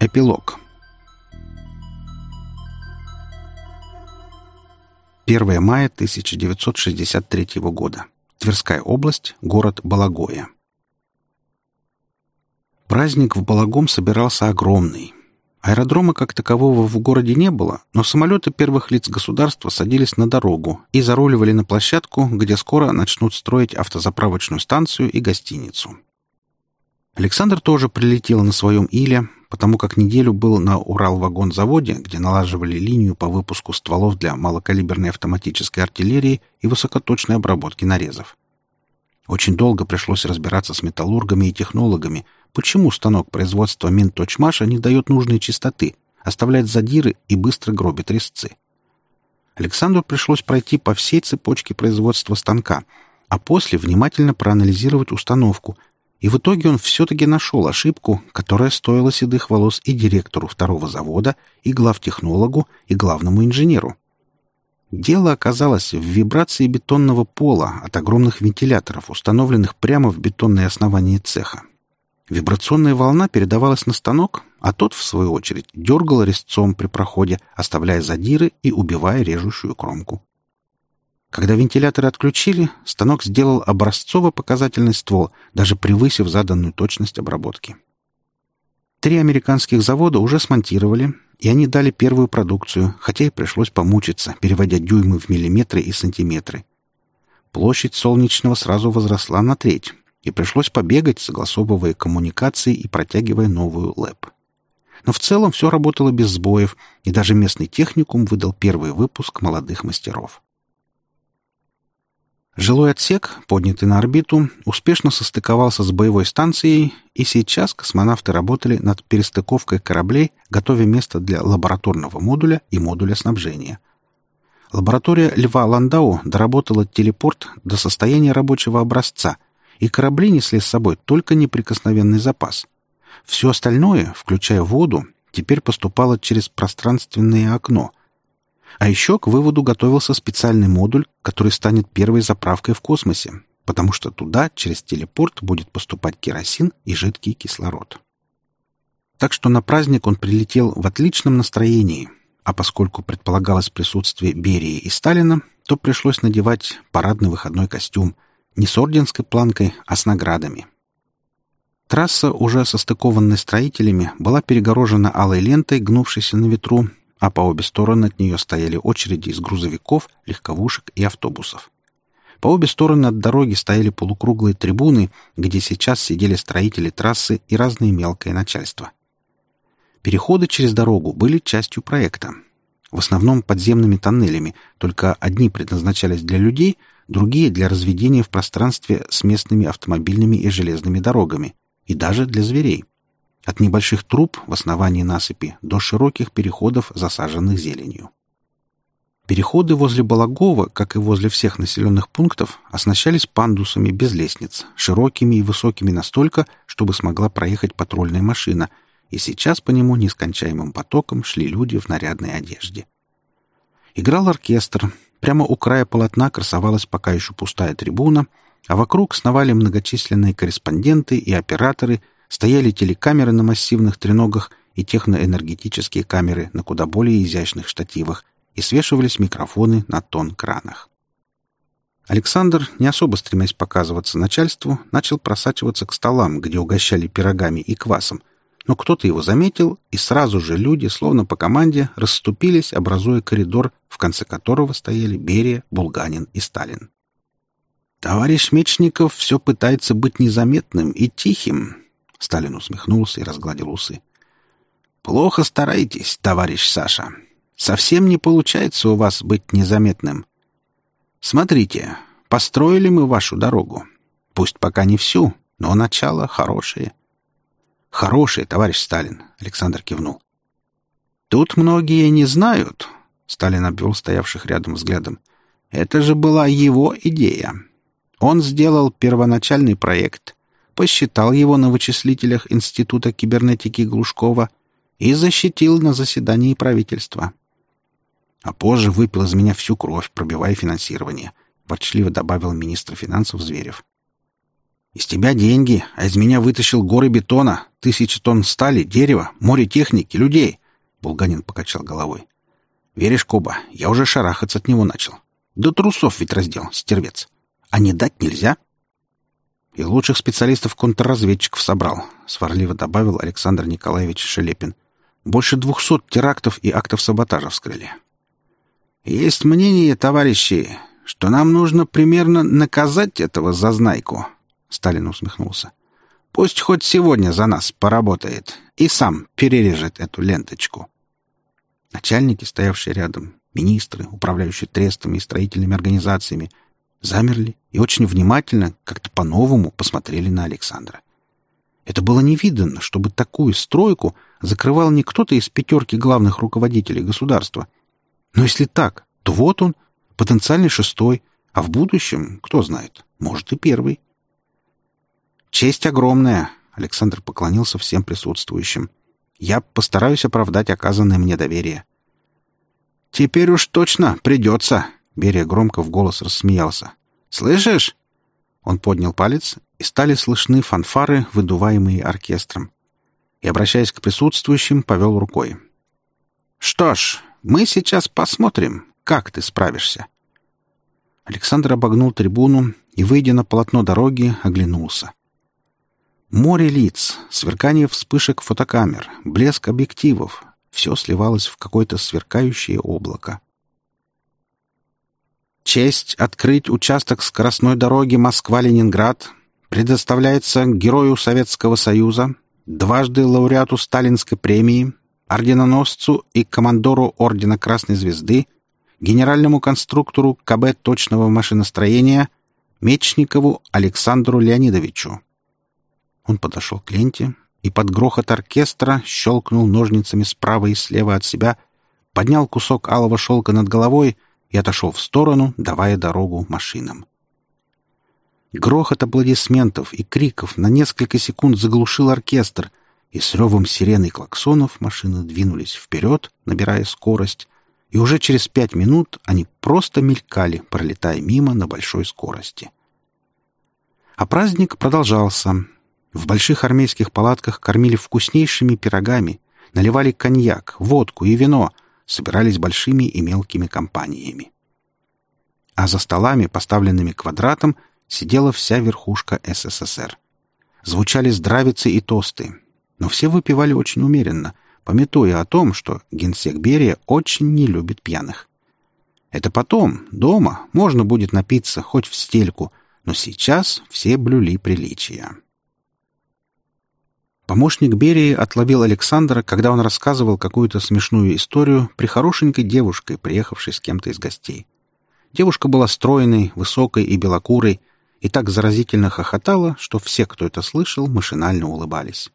Эпилог 1 мая 1963 года. Тверская область, город Балагоя. Праздник в Балагом собирался огромный. Аэродрома как такового в городе не было, но самолеты первых лиц государства садились на дорогу и заруливали на площадку, где скоро начнут строить автозаправочную станцию и гостиницу. Александр тоже прилетел на своем Иле, потому как неделю был на Уралвагонзаводе, где налаживали линию по выпуску стволов для малокалиберной автоматической артиллерии и высокоточной обработки нарезов. Очень долго пришлось разбираться с металлургами и технологами, почему станок производства Минточмаша не дает нужной чистоты, оставляет задиры и быстро гробит резцы. Александру пришлось пройти по всей цепочке производства станка, а после внимательно проанализировать установку — и в итоге он все-таки нашел ошибку, которая стоила седых волос и директору второго завода, и главтехнологу, и главному инженеру. Дело оказалось в вибрации бетонного пола от огромных вентиляторов, установленных прямо в бетонное основание цеха. Вибрационная волна передавалась на станок, а тот, в свою очередь, дергал резцом при проходе, оставляя задиры и убивая режущую кромку. Когда вентиляторы отключили, станок сделал образцово-показательный ствол, даже превысив заданную точность обработки. Три американских завода уже смонтировали, и они дали первую продукцию, хотя и пришлось помучиться, переводя дюймы в миллиметры и сантиметры. Площадь солнечного сразу возросла на треть, и пришлось побегать, согласовывая коммуникации и протягивая новую ЛЭП. Но в целом все работало без сбоев, и даже местный техникум выдал первый выпуск молодых мастеров. Жилой отсек, поднятый на орбиту, успешно состыковался с боевой станцией, и сейчас космонавты работали над перестыковкой кораблей, готовя место для лабораторного модуля и модуля снабжения. Лаборатория Льва Ландау доработала телепорт до состояния рабочего образца, и корабли несли с собой только неприкосновенный запас. Все остальное, включая воду, теперь поступало через пространственное окно — а еще к выводу готовился специальный модуль, который станет первой заправкой в космосе, потому что туда через телепорт будет поступать керосин и жидкий кислород. Так что на праздник он прилетел в отличном настроении, а поскольку предполагалось присутствие Берии и Сталина, то пришлось надевать парадный выходной костюм не с орденской планкой, а с наградами. Трасса, уже состыкованная строителями, была перегорожена алой лентой, гнувшейся на ветру, а по обе стороны от нее стояли очереди из грузовиков, легковушек и автобусов. По обе стороны от дороги стояли полукруглые трибуны, где сейчас сидели строители трассы и разные мелкое начальство. Переходы через дорогу были частью проекта. В основном подземными тоннелями, только одни предназначались для людей, другие — для разведения в пространстве с местными автомобильными и железными дорогами, и даже для зверей. От небольших труб в основании насыпи до широких переходов, засаженных зеленью. Переходы возле Балагова, как и возле всех населенных пунктов, оснащались пандусами без лестниц, широкими и высокими настолько, чтобы смогла проехать патрульная машина, и сейчас по нему нескончаемым потоком шли люди в нарядной одежде. Играл оркестр. Прямо у края полотна красовалась пока еще пустая трибуна, а вокруг сновали многочисленные корреспонденты и операторы, стояли телекамеры на массивных треногах и техноэнергетические камеры на куда более изящных штативах, и свешивались микрофоны на тон-кранах. Александр, не особо стремясь показываться начальству, начал просачиваться к столам, где угощали пирогами и квасом, но кто-то его заметил, и сразу же люди, словно по команде, расступились, образуя коридор, в конце которого стояли Берия, Булганин и Сталин. Товарищ Мечников все пытается быть незаметным и тихим, Сталин усмехнулся и разгладил усы. «Плохо стараетесь, товарищ Саша. Совсем не получается у вас быть незаметным. Смотрите, построили мы вашу дорогу. Пусть пока не всю, но начало хорошее». «Хорошее, товарищ Сталин», — Александр кивнул. «Тут многие не знают», — Сталин обвел стоявших рядом взглядом. «Это же была его идея. Он сделал первоначальный проект, посчитал его на вычислителях Института кибернетики Глушкова и защитил на заседании правительства. А позже выпил из меня всю кровь, пробивая финансирование. ворчливо добавил министр финансов Зверев. «Из тебя деньги, а из меня вытащил горы бетона, тысячи тонн стали, дерева, море техники, людей!» Булганин покачал головой. «Веришь, Коба, я уже шарахаться от него начал. До трусов ведь раздел, стервец. А не дать нельзя?» «И лучших специалистов-контрразведчиков собрал», — сварливо добавил Александр Николаевич Шелепин. «Больше двухсот терактов и актов саботажа вскрыли. «Есть мнение, товарищи, что нам нужно примерно наказать этого зазнайку», — Сталин усмехнулся. «Пусть хоть сегодня за нас поработает и сам перережет эту ленточку». Начальники, стоявшие рядом, министры, управляющие трестами и строительными организациями, замерли и очень внимательно, как-то по-новому посмотрели на Александра. Это было невиданно, чтобы такую стройку закрывал не кто-то из пятерки главных руководителей государства — но если так, то вот он, потенциальный шестой, а в будущем, кто знает, может и первый. Честь огромная, Александр поклонился всем присутствующим. Я постараюсь оправдать оказанное мне доверие. Теперь уж точно придется, Берия громко в голос рассмеялся. Слышишь? Он поднял палец, и стали слышны фанфары, выдуваемые оркестром. И, обращаясь к присутствующим, повел рукой. «Что ж, мы сейчас посмотрим, как ты справишься. Александр обогнул трибуну и, выйдя на полотно дороги, оглянулся. Море лиц, сверкание вспышек фотокамер, блеск объективов — все сливалось в какое-то сверкающее облако. Честь открыть участок скоростной дороги Москва-Ленинград предоставляется герою Советского Союза, дважды лауреату Сталинской премии, орденоносцу и командору Ордена Красной Звезды, генеральному конструктору КБ точного машиностроения Мечникову Александру Леонидовичу. Он подошел к ленте и под грохот оркестра щелкнул ножницами справа и слева от себя, поднял кусок алого шелка над головой и отошел в сторону, давая дорогу машинам. Грохот аплодисментов и криков на несколько секунд заглушил оркестр — и с ревом сирены и клаксонов машины двинулись вперед, набирая скорость, и уже через пять минут они просто мелькали, пролетая мимо на большой скорости. А праздник продолжался. В больших армейских палатках кормили вкуснейшими пирогами, наливали коньяк, водку и вино, собирались большими и мелкими компаниями. А за столами, поставленными квадратом, сидела вся верхушка СССР. Звучали здравицы и тосты, но все выпивали очень умеренно, пометуя о том, что генсек Берия очень не любит пьяных. Это потом, дома, можно будет напиться хоть в стельку, но сейчас все блюли приличия. Помощник Берии отловил Александра, когда он рассказывал какую-то смешную историю при хорошенькой девушке, приехавшей с кем-то из гостей. Девушка была стройной, высокой и белокурой, и так заразительно хохотала, что все, кто это слышал, машинально улыбались.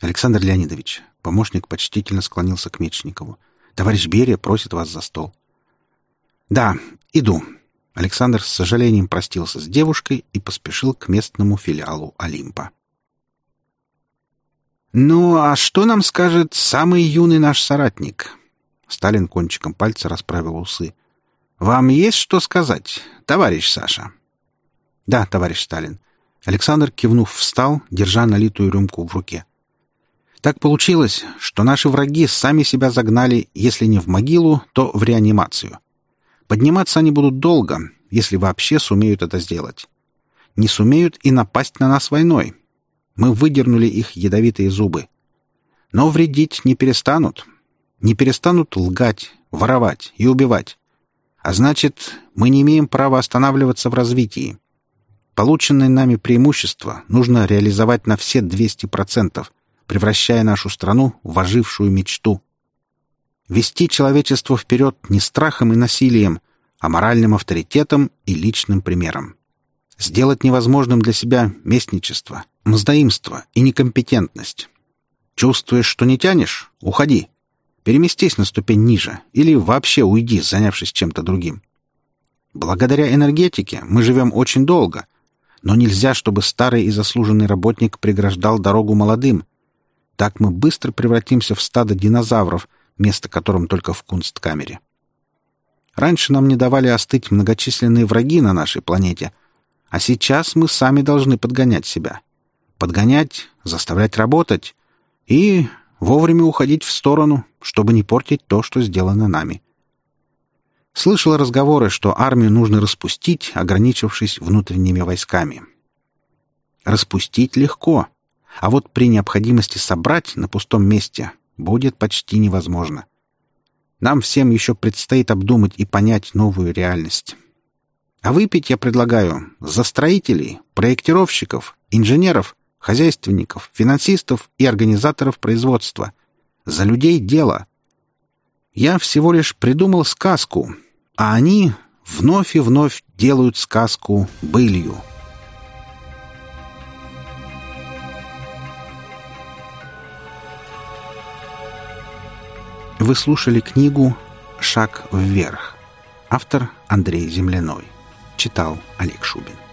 Александр Леонидович, помощник почтительно склонился к Мечникову. Товарищ Берия просит вас за стол. Да, иду. Александр с сожалением простился с девушкой и поспешил к местному филиалу Олимпа. «Ну, а что нам скажет самый юный наш соратник?» Сталин кончиком пальца расправил усы. «Вам есть что сказать, товарищ Саша?» «Да, товарищ Сталин». Александр, кивнув, встал, держа налитую рюмку в руке. Так получилось, что наши враги сами себя загнали, если не в могилу, то в реанимацию. Подниматься они будут долго, если вообще сумеют это сделать. Не сумеют и напасть на нас войной. Мы выдернули их ядовитые зубы. Но вредить не перестанут. Не перестанут лгать, воровать и убивать. А значит, мы не имеем права останавливаться в развитии. Полученное нами преимущество нужно реализовать на все 200%, превращая нашу страну в ожившую мечту. Вести человечество вперед не страхом и насилием, а моральным авторитетом и личным примером. Сделать невозможным для себя местничество, мздоимство и некомпетентность. Чувствуешь, что не тянешь? Уходи. Переместись на ступень ниже или вообще уйди, занявшись чем-то другим. Благодаря энергетике мы живем очень долго, но нельзя, чтобы старый и заслуженный работник преграждал дорогу молодым, так мы быстро превратимся в стадо динозавров, место которым только в кунсткамере. Раньше нам не давали остыть многочисленные враги на нашей планете, а сейчас мы сами должны подгонять себя. Подгонять, заставлять работать и вовремя уходить в сторону, чтобы не портить то, что сделано нами. Слышала разговоры, что армию нужно распустить, ограничившись внутренними войсками. Распустить легко, а вот при необходимости собрать на пустом месте будет почти невозможно. Нам всем еще предстоит обдумать и понять новую реальность. А выпить я предлагаю за строителей, проектировщиков, инженеров, хозяйственников, финансистов и организаторов производства. За людей дело. Я всего лишь придумал сказку, а они вновь и вновь делают сказку былью. Вы слушали книгу «Шаг вверх». Автор Андрей Земляной. Читал Олег Шубин.